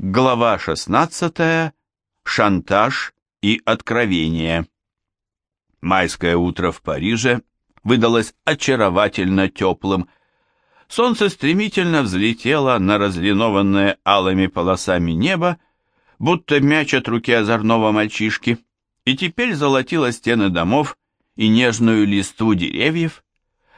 Глава 16. Шантаж и откровение. Майское утро в Париже выдалось очаровательно теплым. Солнце стремительно взлетело на разлинованное алыми полосами небо, будто мяч от руки озорного мальчишки, и теперь золотило стены домов и нежную листву деревьев.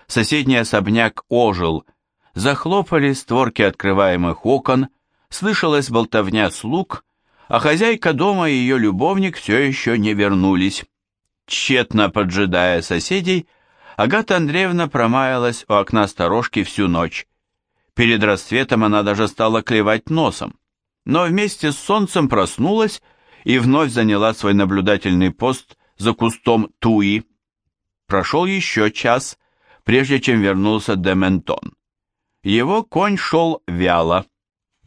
Соседний особняк ожил, захлопали створки открываемых окон, слышалась болтовня слуг, а хозяйка дома и ее любовник все еще не вернулись. Тщетно поджидая соседей, Агата Андреевна промаялась у окна сторожки всю ночь. Перед рассветом она даже стала клевать носом, но вместе с солнцем проснулась и вновь заняла свой наблюдательный пост за кустом туи. Прошел еще час, прежде чем вернулся Дементон. Его конь шел вяло.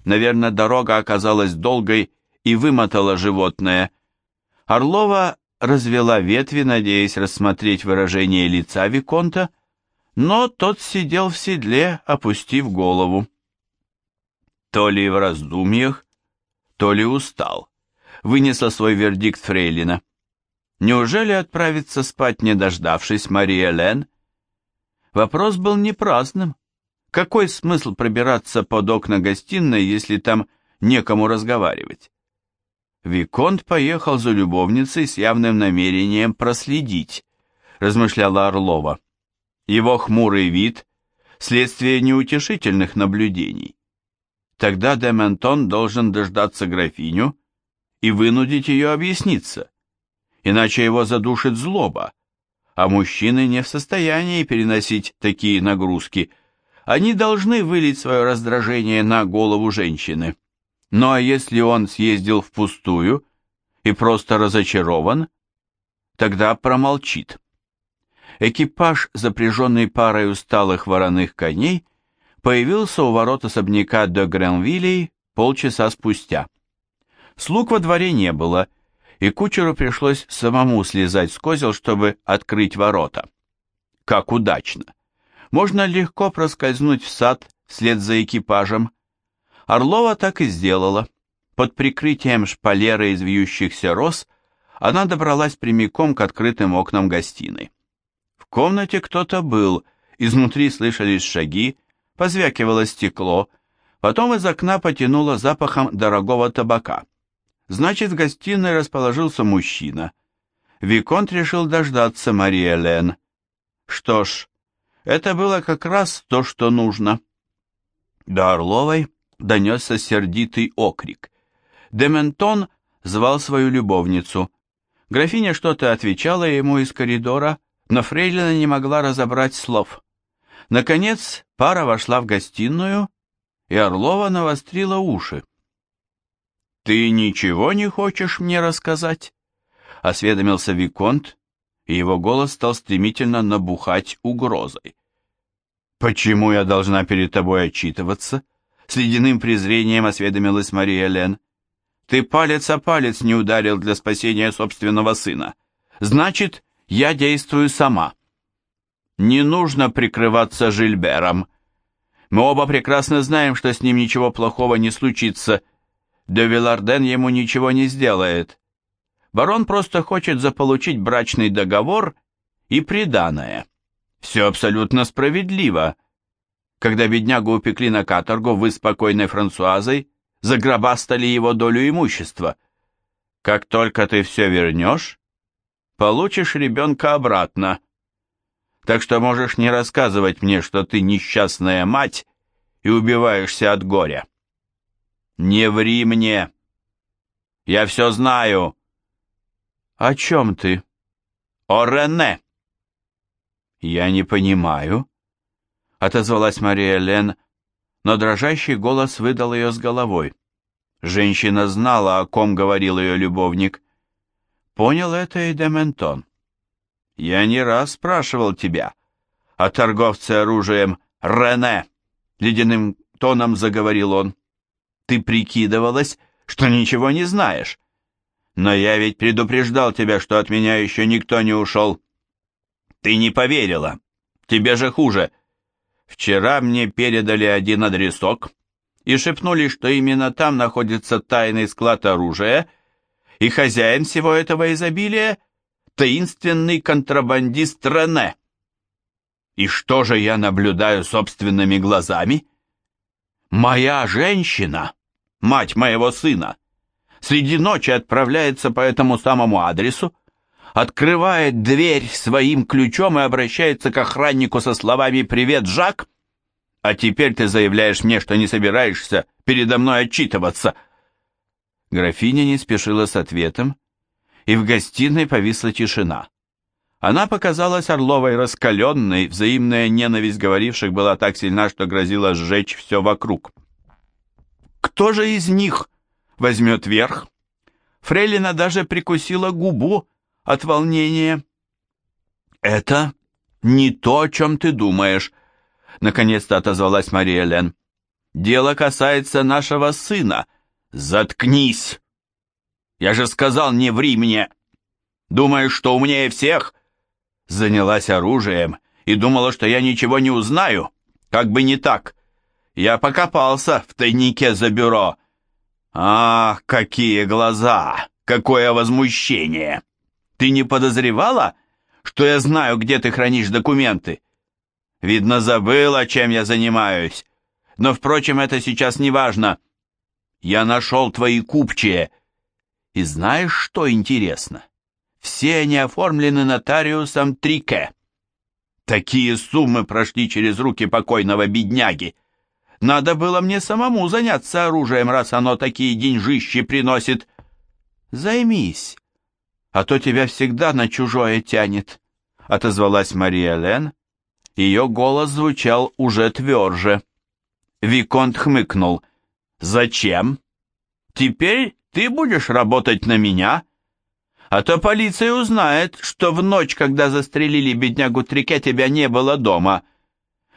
Наверное, дорога оказалась долгой и вымотала животное. Орлова развела ветви, надеясь рассмотреть выражение лица Виконта, но тот сидел в седле, опустив голову. То ли в раздумьях, то ли устал, вынесла свой вердикт Фрейлина. Неужели отправиться спать, не дождавшись Мария Лен? Вопрос был не праздным. Какой смысл пробираться под окна гостиной, если там некому разговаривать? Виконт поехал за любовницей с явным намерением проследить, размышляла Орлова. Его хмурый вид – следствие неутешительных наблюдений. Тогда Дементон должен дождаться графиню и вынудить ее объясниться, иначе его задушит злоба, а мужчины не в состоянии переносить такие нагрузки – они должны вылить свое раздражение на голову женщины. Ну а если он съездил впустую и просто разочарован, тогда промолчит. Экипаж, запряженный парой усталых вороных коней, появился у ворот особняка де Гренвиллей полчаса спустя. Слуг во дворе не было, и кучеру пришлось самому слезать с козел, чтобы открыть ворота. Как удачно! Можно легко проскользнуть в сад вслед за экипажем. Орлова так и сделала. Под прикрытием шпалеры из вьющихся роз она добралась прямиком к открытым окнам гостиной. В комнате кто-то был, изнутри слышались шаги, позвякивало стекло, потом из окна потянуло запахом дорогого табака. Значит, в гостиной расположился мужчина. Виконт решил дождаться Марии Элен. Что ж, это было как раз то, что нужно. До Орловой донесся сердитый окрик. Дементон звал свою любовницу. Графиня что-то отвечала ему из коридора, но Фрейлина не могла разобрать слов. Наконец пара вошла в гостиную, и Орлова навострила уши. «Ты ничего не хочешь мне рассказать?» — осведомился Виконт, и его голос стал стремительно набухать угрозой. «Почему я должна перед тобой отчитываться?» С ледяным презрением осведомилась Мария Лен. «Ты палец о палец не ударил для спасения собственного сына. Значит, я действую сама. Не нужно прикрываться Жильбером. Мы оба прекрасно знаем, что с ним ничего плохого не случится. Де Виларден ему ничего не сделает. Барон просто хочет заполучить брачный договор и приданое. Все абсолютно справедливо. Когда беднягу упекли на каторгу, вы спокойной Франсуазой загробастали его долю имущества. Как только ты все вернешь, получишь ребенка обратно. Так что можешь не рассказывать мне, что ты несчастная мать и убиваешься от горя. Не ври мне. Я все знаю. «О чем ты?» «О Рене!» «Я не понимаю», — отозвалась Мария Лен, но дрожащий голос выдал ее с головой. Женщина знала, о ком говорил ее любовник. Понял это и Дементон. «Я не раз спрашивал тебя о торговце оружием Рене», — ледяным тоном заговорил он. «Ты прикидывалась, что ничего не знаешь, но я ведь предупреждал тебя, что от меня еще никто не ушел. Ты не поверила. Тебе же хуже. Вчера мне передали один адресок, и шепнули, что именно там находится тайный склад оружия, и хозяин всего этого изобилия — таинственный контрабандист Рене. И что же я наблюдаю собственными глазами? Моя женщина, мать моего сына, среди ночи отправляется по этому самому адресу, открывает дверь своим ключом и обращается к охраннику со словами «Привет, Жак!» А теперь ты заявляешь мне, что не собираешься передо мной отчитываться. Графиня не спешила с ответом, и в гостиной повисла тишина. Она показалась Орловой раскаленной, взаимная ненависть говоривших была так сильна, что грозила сжечь все вокруг. Кто же из них возьмет верх? Фрейлина даже прикусила губу от волнения. «Это не то, о чем ты думаешь», Наконец-то отозвалась Мария Лен. «Дело касается нашего сына. Заткнись! Я же сказал, не ври мне! Думаешь, что умнее всех?» Занялась оружием и думала, что я ничего не узнаю. Как бы не так. Я покопался в тайнике за бюро. Ах, какие глаза! Какое возмущение! Ты не подозревала, что я знаю, где ты хранишь документы? Видно, забыла, чем я занимаюсь. Но, впрочем, это сейчас не важно. Я нашел твои купчие. И знаешь, что интересно? Все они оформлены нотариусом Трике. Такие суммы прошли через руки покойного бедняги. Надо было мне самому заняться оружием, раз оно такие деньжищи приносит. Займись, а то тебя всегда на чужое тянет, — отозвалась Мария Лен, ее голос звучал уже тверже. Виконт хмыкнул. «Зачем? Теперь ты будешь работать на меня? А то полиция узнает, что в ночь, когда застрелили беднягу Трике, тебя не было дома.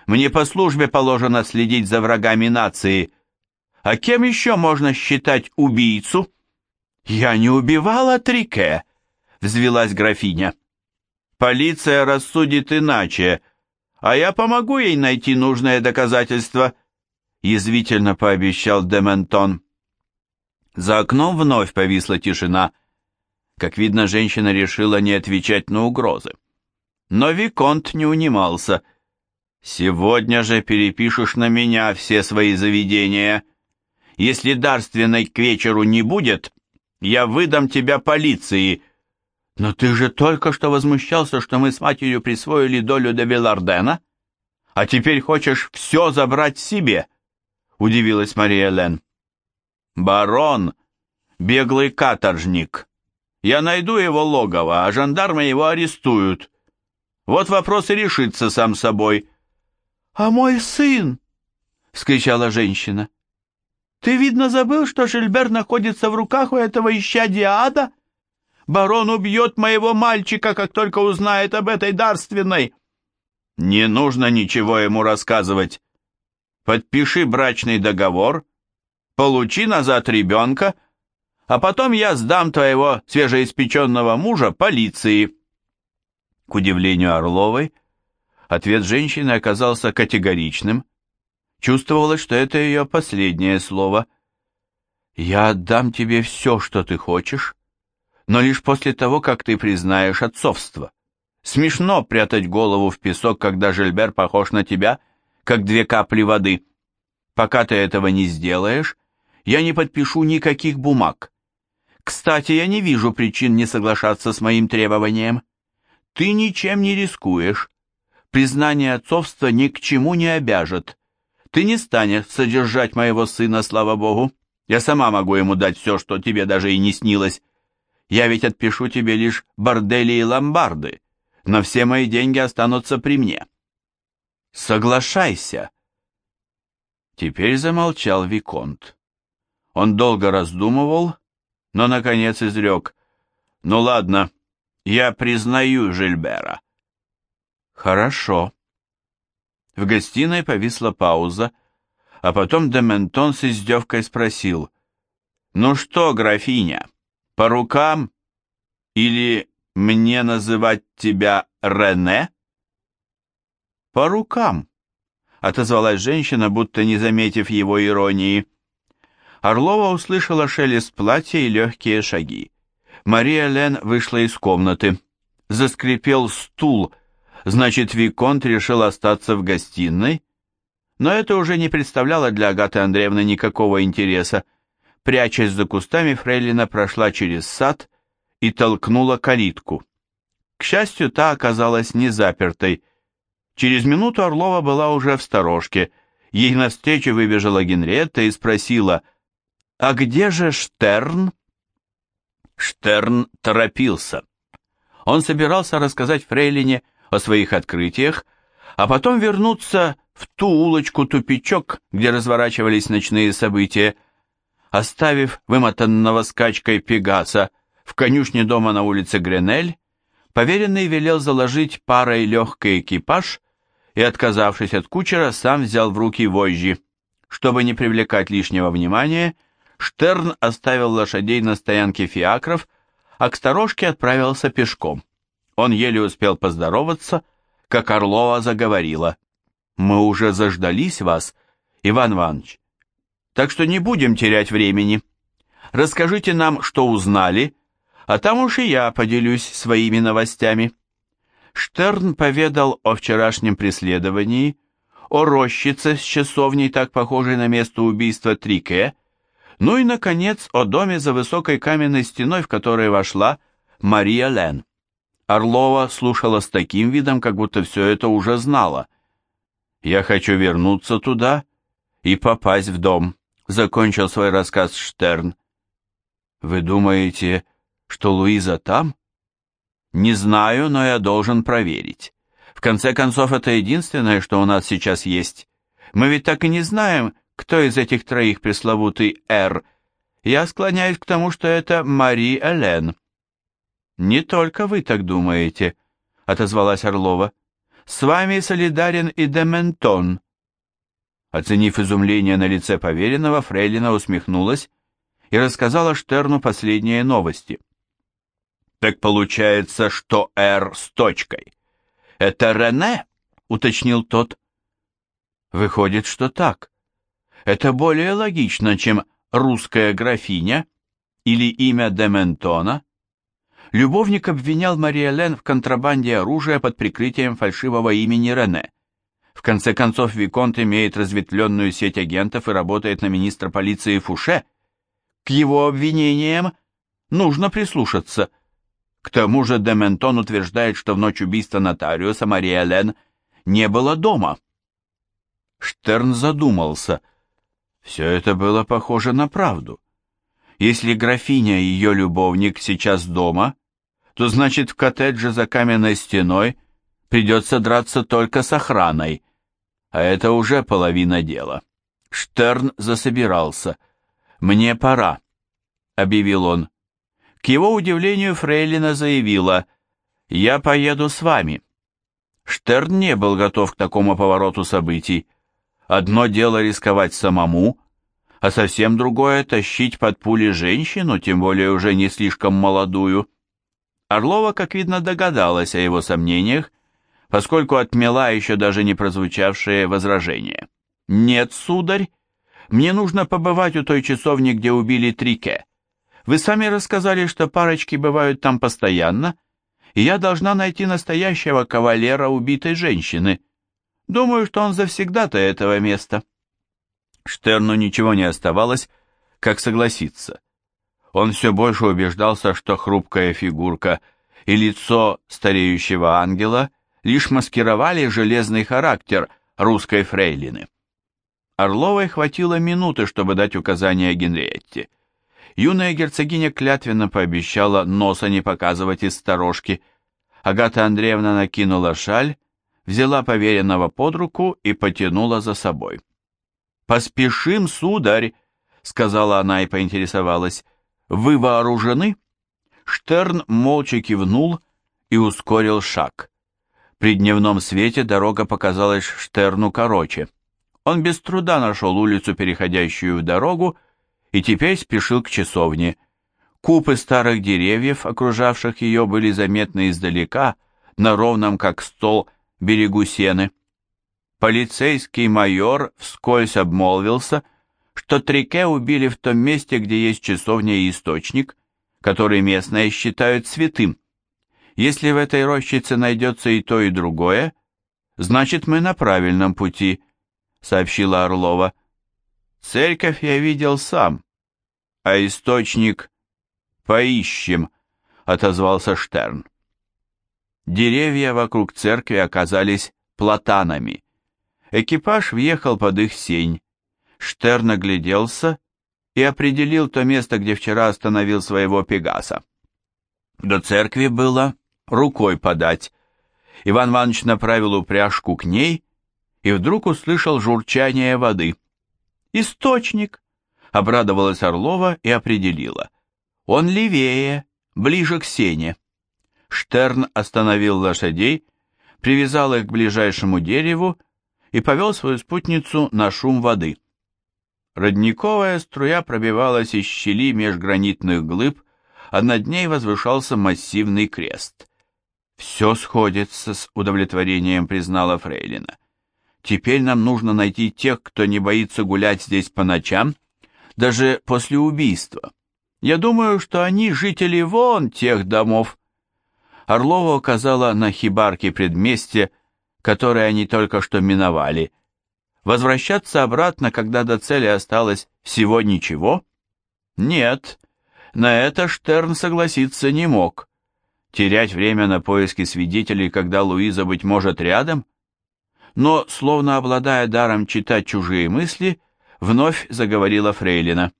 Мне по службе положено следить за врагами нации. А кем еще можно считать убийцу?» «Я не убивала Трике», — взвелась графиня. «Полиция рассудит иначе», — а я помогу ей найти нужное доказательство», — язвительно пообещал Дементон. За окном вновь повисла тишина. Как видно, женщина решила не отвечать на угрозы. Но Виконт не унимался. «Сегодня же перепишешь на меня все свои заведения. Если дарственной к вечеру не будет, я выдам тебя полиции», «Но ты же только что возмущался, что мы с матерью присвоили долю до Белардена, а теперь хочешь все забрать себе?» — удивилась Мария Лен. «Барон — беглый каторжник. Я найду его логово, а жандармы его арестуют. Вот вопрос и решится сам собой». «А мой сын?» — вскричала женщина. «Ты, видно, забыл, что Жильбер находится в руках у этого исчадия ада?» Барон убьет моего мальчика, как только узнает об этой дарственной. Не нужно ничего ему рассказывать. Подпиши брачный договор, получи назад ребенка, а потом я сдам твоего свежеиспеченного мужа полиции. К удивлению Орловой, ответ женщины оказался категоричным. Чувствовалось, что это ее последнее слово. «Я отдам тебе все, что ты хочешь, но лишь после того, как ты признаешь отцовство. Смешно прятать голову в песок, когда Жильбер похож на тебя, как две капли воды. Пока ты этого не сделаешь, я не подпишу никаких бумаг. Кстати, я не вижу причин не соглашаться с моим требованием. Ты ничем не рискуешь. Признание отцовства ни к чему не обяжет. Ты не станешь содержать моего сына, слава богу. Я сама могу ему дать все, что тебе даже и не снилось. Я ведь отпишу тебе лишь бордели и ломбарды, но все мои деньги останутся при мне. Соглашайся. Теперь замолчал Виконт. Он долго раздумывал, но, наконец, изрек. Ну ладно, я признаю Жильбера. Хорошо. В гостиной повисла пауза, а потом Дементон с издевкой спросил. «Ну что, графиня?» По рукам? Или мне называть тебя Рене? По рукам, отозвалась женщина, будто не заметив его иронии. Орлова услышала шелест платья и легкие шаги. Мария Лен вышла из комнаты. Заскрипел стул, значит, Виконт решил остаться в гостиной. Но это уже не представляло для Агаты Андреевны никакого интереса. Прячась за кустами, Фрейлина прошла через сад и толкнула калитку. К счастью, та оказалась не запертой. Через минуту Орлова была уже в сторожке. Ей навстречу выбежала Генриетта и спросила, «А где же Штерн?» Штерн торопился. Он собирался рассказать Фрейлине о своих открытиях, а потом вернуться в ту улочку-тупичок, где разворачивались ночные события, оставив вымотанного скачкой Пегаса в конюшне дома на улице Гренель, поверенный велел заложить парой легкий экипаж и, отказавшись от кучера, сам взял в руки вожжи. Чтобы не привлекать лишнего внимания, Штерн оставил лошадей на стоянке фиакров, а к сторожке отправился пешком. Он еле успел поздороваться, как Орлова заговорила. «Мы уже заждались вас, Иван Иванович, так что не будем терять времени. Расскажите нам, что узнали, а там уж и я поделюсь своими новостями». Штерн поведал о вчерашнем преследовании, о рощице с часовней, так похожей на место убийства Трике, ну и, наконец, о доме за высокой каменной стеной, в которой вошла Мария Лен. Орлова слушала с таким видом, как будто все это уже знала. «Я хочу вернуться туда и попасть в дом», — закончил свой рассказ Штерн. «Вы думаете, что Луиза там?» «Не знаю, но я должен проверить. В конце концов, это единственное, что у нас сейчас есть. Мы ведь так и не знаем, кто из этих троих пресловутый «Р»? Я склоняюсь к тому, что это Мари Элен. «Не только вы так думаете», — отозвалась Орлова. «С вами солидарен и Дементон». Оценив изумление на лице поверенного, Фрейлина усмехнулась и рассказала Штерну последние новости. «Так получается, что «Р» с точкой. Это Рене?» — уточнил тот. «Выходит, что так», это более логично, чем «русская графиня» или имя Дементона. Любовник обвинял Мариэлен в контрабанде оружия под прикрытием фальшивого имени Рене. В конце концов, Виконт имеет разветвленную сеть агентов и работает на министра полиции Фуше. К его обвинениям нужно прислушаться. К тому же Дементон утверждает, что в ночь убийства нотариуса Мария Лен не было дома. Штерн задумался – все это было похоже на правду. Если графиня и ее любовник сейчас дома, то значит в коттедже за каменной стеной придется драться только с охраной, а это уже половина дела. Штерн засобирался. «Мне пора», — объявил он. К его удивлению Фрейлина заявила, «Я поеду с вами». Штерн не был готов к такому повороту событий. Одно дело рисковать самому, а совсем другое тащить под пули женщину, тем более уже не слишком молодую. Орлова, как видно, догадалась о его сомнениях, поскольку отмела еще даже не прозвучавшее возражение. «Нет, сударь, мне нужно побывать у той часовни, где убили Трике. Вы сами рассказали, что парочки бывают там постоянно, и я должна найти настоящего кавалера убитой женщины. Думаю, что он завсегда-то этого места». Штерну ничего не оставалось, как согласиться. Он все больше убеждался, что хрупкая фигурка и лицо стареющего ангела лишь маскировали железный характер русской фрейлины. Орловой хватило минуты, чтобы дать указание Генриетте. Юная герцогиня клятвенно пообещала носа не показывать из сторожки. Агата Андреевна накинула шаль, взяла поверенного под руку и потянула за собой. «Поспешим, сударь», — сказала она и поинтересовалась. «Вы вооружены?» Штерн молча кивнул и ускорил шаг. При дневном свете дорога показалась Штерну короче. Он без труда нашел улицу, переходящую в дорогу, и теперь спешил к часовне. Купы старых деревьев, окружавших ее, были заметны издалека, на ровном, как стол, берегу сены. Полицейский майор вскользь обмолвился, что Трике убили в том месте, где есть часовня и источник, который местные считают святым. Если в этой рощице найдется и то, и другое, значит, мы на правильном пути, сообщила Орлова. Церковь я видел сам, а источник поищем, отозвался Штерн. Деревья вокруг церкви оказались платанами. Экипаж въехал под их сень. Штерн огляделся и определил то место, где вчера остановил своего Пегаса. До церкви было рукой подать. Иван Иванович направил упряжку к ней и вдруг услышал журчание воды. «Источник!» — обрадовалась Орлова и определила. «Он левее, ближе к сене». Штерн остановил лошадей, привязал их к ближайшему дереву и повел свою спутницу на шум воды. Родниковая струя пробивалась из щели меж гранитных глыб, а над ней возвышался массивный крест. «Все сходится с удовлетворением», — признала Фрейлина. «Теперь нам нужно найти тех, кто не боится гулять здесь по ночам, даже после убийства. Я думаю, что они жители вон тех домов». Орлова указала на хибарки предместья, которые они только что миновали. Возвращаться обратно, когда до цели осталось всего ничего? Нет, на это Штерн согласиться не мог. Терять время на поиски свидетелей, когда Луиза, быть может, рядом? Но, словно обладая даром читать чужие мысли, вновь заговорила Фрейлина.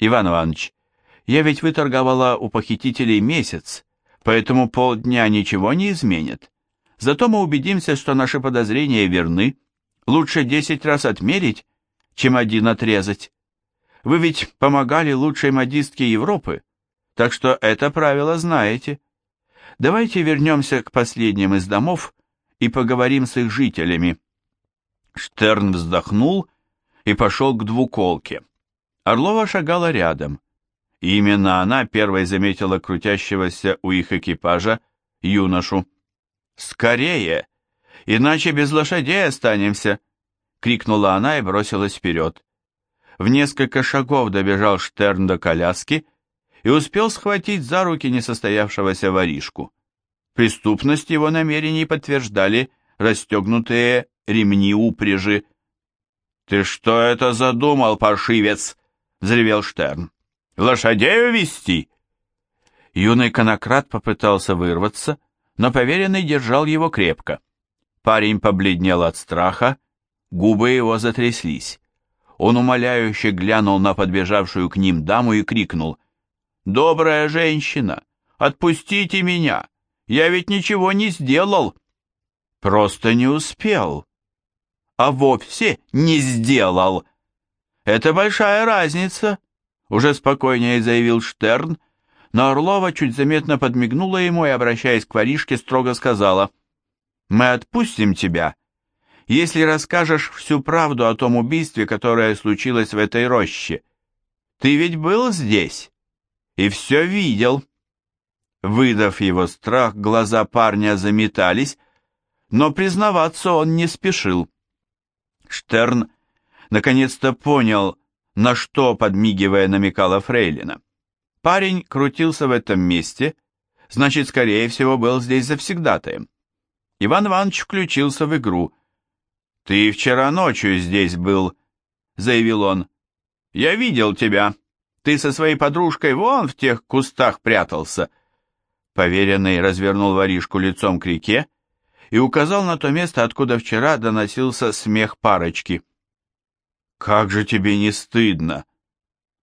«Иван Иванович, я ведь выторговала у похитителей месяц, поэтому полдня ничего не изменит. Зато мы убедимся, что наши подозрения верны. Лучше десять раз отмерить, чем один отрезать. Вы ведь помогали лучшей модистке Европы, так что это правило знаете. Давайте вернемся к последним из домов и поговорим с их жителями. Штерн вздохнул и пошел к двуколке. Орлова шагала рядом. И именно она первой заметила крутящегося у их экипажа юношу. «Скорее! Иначе без лошадей останемся!» — крикнула она и бросилась вперед. В несколько шагов добежал Штерн до коляски и успел схватить за руки несостоявшегося воришку. Преступность его намерений подтверждали расстегнутые ремни упряжи. «Ты что это задумал, паршивец?» — взревел Штерн. «Лошадей увести?» Юный конократ попытался вырваться, — но поверенный держал его крепко. Парень побледнел от страха, губы его затряслись. Он умоляюще глянул на подбежавшую к ним даму и крикнул. «Добрая женщина, отпустите меня! Я ведь ничего не сделал!» «Просто не успел!» «А вовсе не сделал!» «Это большая разница!» Уже спокойнее заявил Штерн, но Орлова чуть заметно подмигнула ему и, обращаясь к воришке, строго сказала, «Мы отпустим тебя, если расскажешь всю правду о том убийстве, которое случилось в этой роще. Ты ведь был здесь и все видел». Выдав его страх, глаза парня заметались, но признаваться он не спешил. Штерн наконец-то понял, на что, подмигивая, намекала Фрейлина. Парень крутился в этом месте, значит, скорее всего, был здесь завсегдатаем. Иван Иванович включился в игру. «Ты вчера ночью здесь был», — заявил он. «Я видел тебя. Ты со своей подружкой вон в тех кустах прятался». Поверенный развернул воришку лицом к реке и указал на то место, откуда вчера доносился смех парочки. «Как же тебе не стыдно!»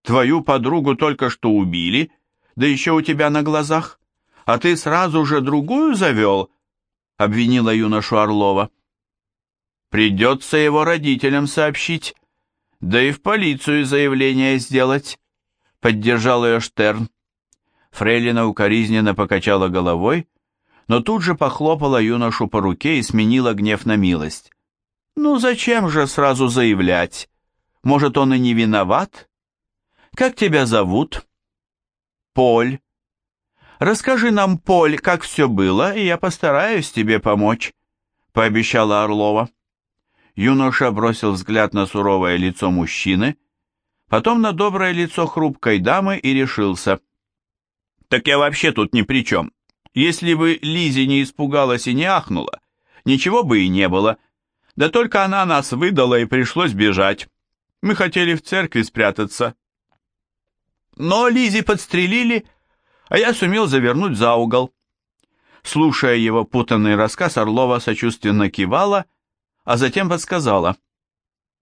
Твою подругу только что убили, да еще у тебя на глазах, а ты сразу же другую завел, — обвинила юношу Орлова. Придется его родителям сообщить, да и в полицию заявление сделать, — поддержал ее Штерн. Фрейлина укоризненно покачала головой, но тут же похлопала юношу по руке и сменила гнев на милость. «Ну зачем же сразу заявлять? Может, он и не виноват?» Как тебя зовут? Поль. Расскажи нам, Поль, как все было, и я постараюсь тебе помочь, пообещала Орлова. Юноша бросил взгляд на суровое лицо мужчины, потом на доброе лицо хрупкой дамы и решился. «Так я вообще тут ни при чем. Если бы Лизи не испугалась и не ахнула, ничего бы и не было. Да только она нас выдала и пришлось бежать. Мы хотели в церкви спрятаться. Но Лизи подстрелили, а я сумел завернуть за угол. Слушая его путанный рассказ, Орлова сочувственно кивала, а затем подсказала.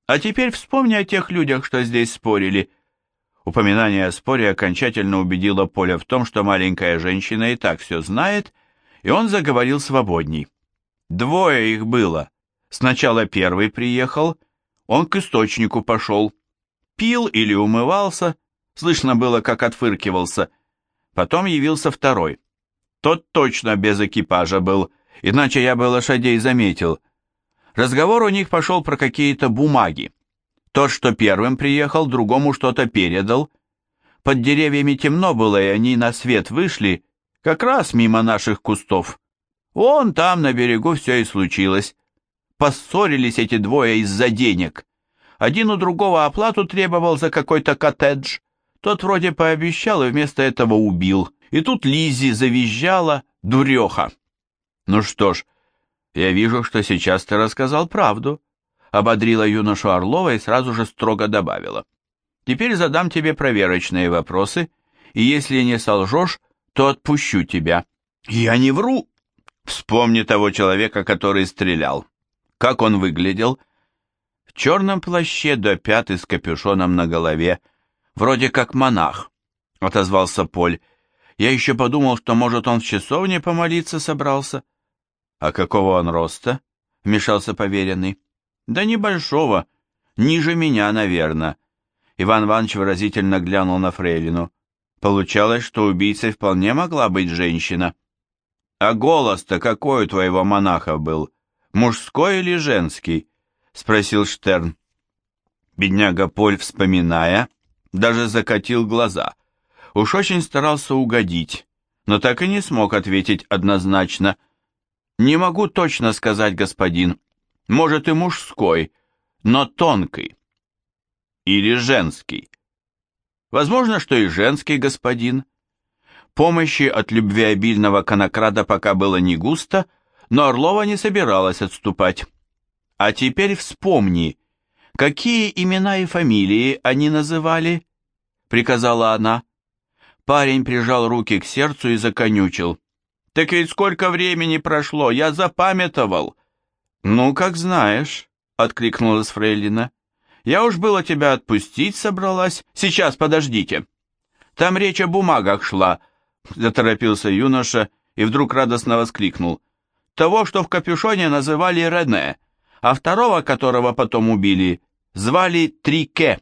«А теперь вспомни о тех людях, что здесь спорили». Упоминание о споре окончательно убедило Поля в том, что маленькая женщина и так все знает, и он заговорил свободней. Двое их было. Сначала первый приехал, он к источнику пошел. Пил или умывался, слышно было, как отфыркивался. Потом явился второй. Тот точно без экипажа был, иначе я бы лошадей заметил. Разговор у них пошел про какие-то бумаги. Тот, что первым приехал, другому что-то передал. Под деревьями темно было, и они на свет вышли, как раз мимо наших кустов. Вон там, на берегу, все и случилось. Поссорились эти двое из-за денег. Один у другого оплату требовал за какой-то коттедж. Тот вроде пообещал и вместо этого убил. И тут Лизи завизжала, дуреха. Ну что ж, я вижу, что сейчас ты рассказал правду ободрила юношу Орлова и сразу же строго добавила. «Теперь задам тебе проверочные вопросы, и если не солжешь, то отпущу тебя». «Я не вру!» Вспомни того человека, который стрелял. Как он выглядел? В черном плаще до пят и с капюшоном на голове, вроде как монах, — отозвался Поль. Я еще подумал, что, может, он в часовне помолиться собрался. — А какого он роста? — вмешался поверенный. Да небольшого, ниже меня, наверное. Иван Иванович выразительно глянул на Фрейлину. Получалось, что убийцей вполне могла быть женщина. А голос-то какой у твоего монаха был? Мужской или женский? Спросил Штерн. Бедняга Поль, вспоминая, даже закатил глаза. Уж очень старался угодить, но так и не смог ответить однозначно. «Не могу точно сказать, господин может и мужской, но тонкий. Или женский. Возможно, что и женский господин. Помощи от любвеобильного конокрада пока было не густо, но Орлова не собиралась отступать. А теперь вспомни, какие имена и фамилии они называли, приказала она. Парень прижал руки к сердцу и законючил. Так ведь сколько времени прошло, я запамятовал. «Ну, как знаешь», — откликнулась Фрейлина. «Я уж было тебя отпустить собралась. Сейчас, подождите». «Там речь о бумагах шла», — заторопился юноша и вдруг радостно воскликнул. «Того, что в капюшоне называли Рене, а второго, которого потом убили, звали Трике».